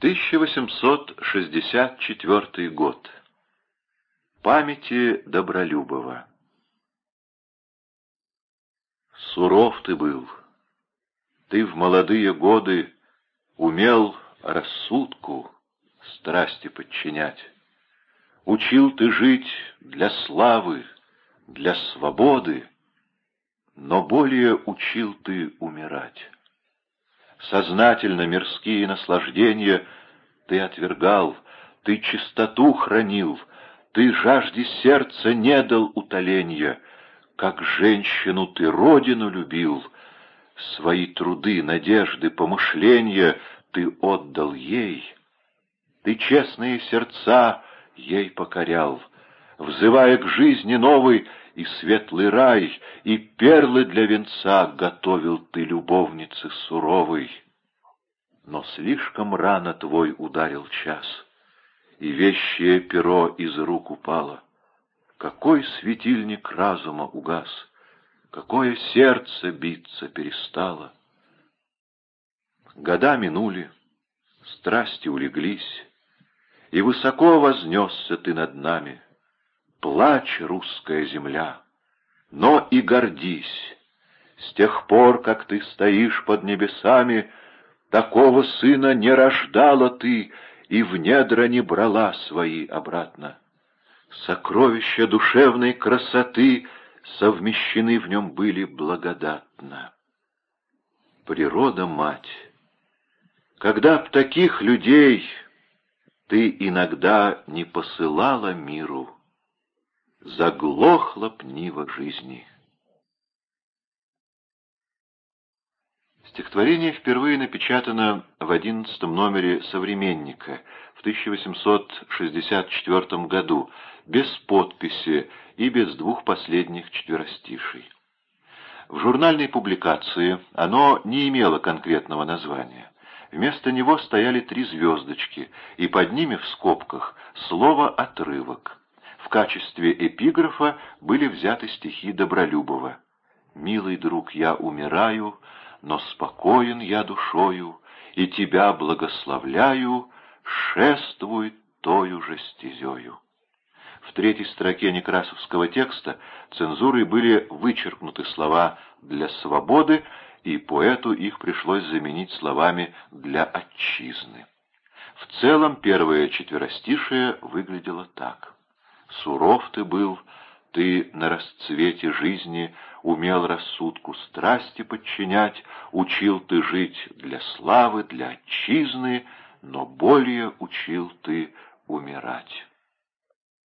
1864 год. Памяти Добролюбова. Суров ты был. Ты в молодые годы умел рассудку страсти подчинять. Учил ты жить для славы, для свободы, но более учил ты умирать. Сознательно мирские наслаждения ты отвергал, ты чистоту хранил, ты жажде сердца не дал утоления, как женщину ты родину любил, свои труды, надежды, помышления ты отдал ей. Ты честные сердца ей покорял, взывая к жизни новой и светлый рай, и перлы для венца готовил ты любовнице суровой. Но слишком рано твой ударил час, и вещее перо из рук упало. Какой светильник разума угас, какое сердце биться перестало. Года минули, страсти улеглись, и высоко вознесся ты над нами — Плачь, русская земля, но и гордись. С тех пор, как ты стоишь под небесами, Такого сына не рождала ты И в недра не брала свои обратно. Сокровища душевной красоты Совмещены в нем были благодатно. Природа-мать, когда б таких людей Ты иногда не посылала миру, заглохла пнива жизни. Стихотворение впервые напечатано в одиннадцатом номере «Современника» в 1864 году, без подписи и без двух последних четверостишей. В журнальной публикации оно не имело конкретного названия. Вместо него стояли три звездочки, и под ними в скобках слово «отрывок». В качестве эпиграфа были взяты стихи Добролюбова. «Милый друг, я умираю, но спокоен я душою, и тебя благословляю, шествуй тою же стезею». В третьей строке некрасовского текста цензурой были вычеркнуты слова «для свободы», и поэту их пришлось заменить словами «для отчизны». В целом первое четверостишее выглядело так. Суров ты был, ты на расцвете жизни умел рассудку страсти подчинять, учил ты жить для славы, для отчизны, но более учил ты умирать.